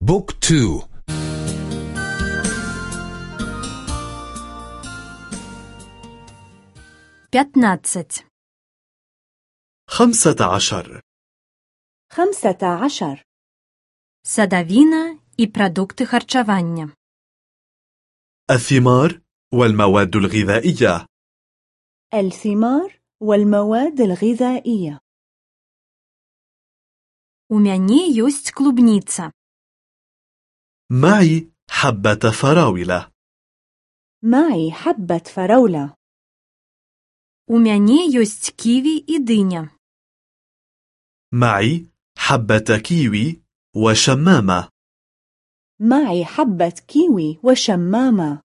بوك تو пятнадцать خمسة عشر خمسة عشر садавіна і прадукты харчавання الثمار والمواد الغذائية الثمار والمواد الغذائية У мяне ёсць клубніца. معي حبة فراولة معي حبة فراولة У мяне ёсць ківі і дыня. معي حبة كيوي وشمامة معي حبة كيوي وشمامة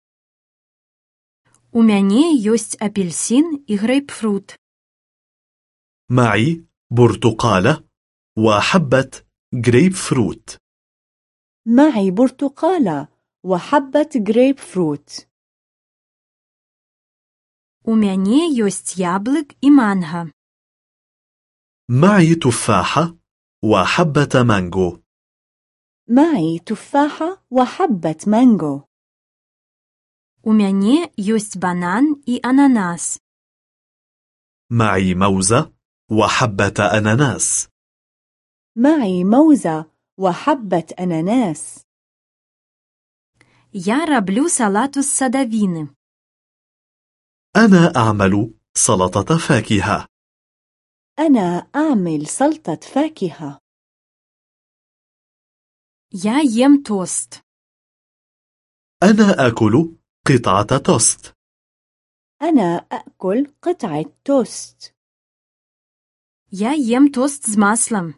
У мяне ёсць апельсін і грэйпфрут. معي برتقالة وحبة جريب فروت معي برتقالة وحبة جريب فروت У мяне ёсць яблык і манга. معي تفاحة وحبة مانجو معي تفاحة وحبة مانجو У мяне ёсць банан і ананас. معي موزة وحبة أناناس معي موزة وحبة أناناس Я раблю салату з садавіны. أنا أعمل سلطة فاكهة أنا أعمل سلطة فاكهة Я ем тост. أنا آكل قطعة توست أنا أأكل قطعة توست Я ем тост з маслом.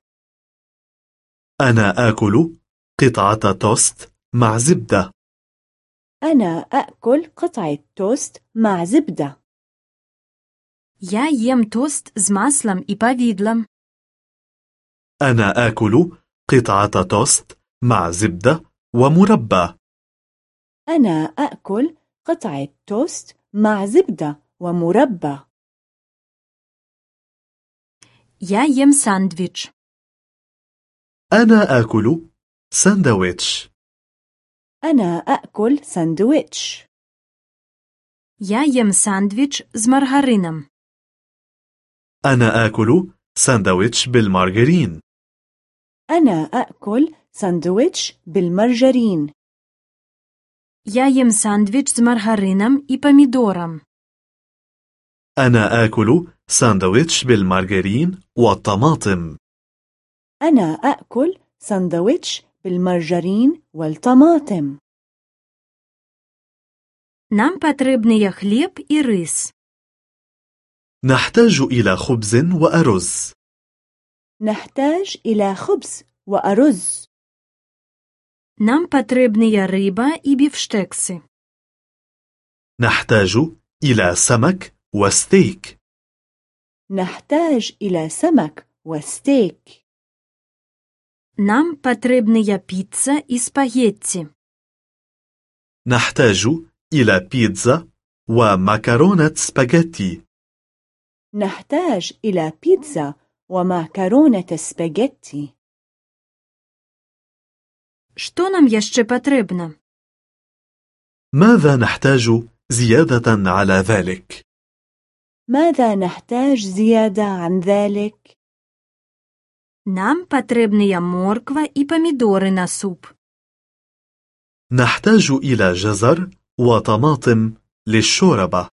أنا آكل قطعة توست مع زبدة أنا أأكل قطعة توست مع زبدة Я ем тост з маслом і павідлам. أنا آكل قطعة توست مع زبدة ومربى أنا أأكل قطعة توست مع زبدة ومربى Я ем сандвіч. أنا آكل ساندويتش أنا أأكل ساندويتش Я ем сандвіч з маргарином. أنا آكل ساندويتش بالمارغرين أنا أأكل ساندويتش بالمرجرين Я ем сандвіч з маргарином і помідором. أنا آكل ساندويتش بالمارغرين والطماطم أنا أأكل ساندويتش بالمرجرين والطماطم Нам патрэбныя хлеб і рыс. نحتاج إلى خبز وأرز نحتاج إلى خبز وأرز Нам патрэбныя рыба і біфштэксы. نحتاج إلى سمك وستيك نحتاج إلى سمك وستيك Нам патрэбныя піца і спагетці. نحتاج إلى بيتزا ومكرونة سباجيتي نحتاج إلى بيتزا ومعكرونة سباجيتي Што нам яшчэ патрэбна? ماذا نحتاج زيادة على ذلك؟ ماذا نحتاج زيادة عن ذلك؟ Нам патрэбныя морква і памідоры на суп. نحتاج إلى جزر وطماطم للشوربة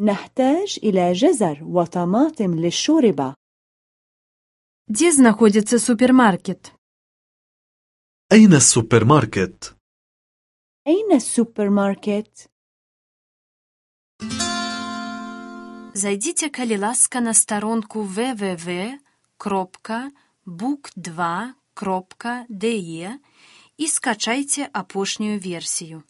نحتاج إلى جزر وطماطم للشوربة Дзе знаходзіцца супермаркет? أين السوبر ماركت؟ أين السوبر ماركت؟ Зайдзіце, калі ласка, на старонку book2.de и скачайте апошнюю версию.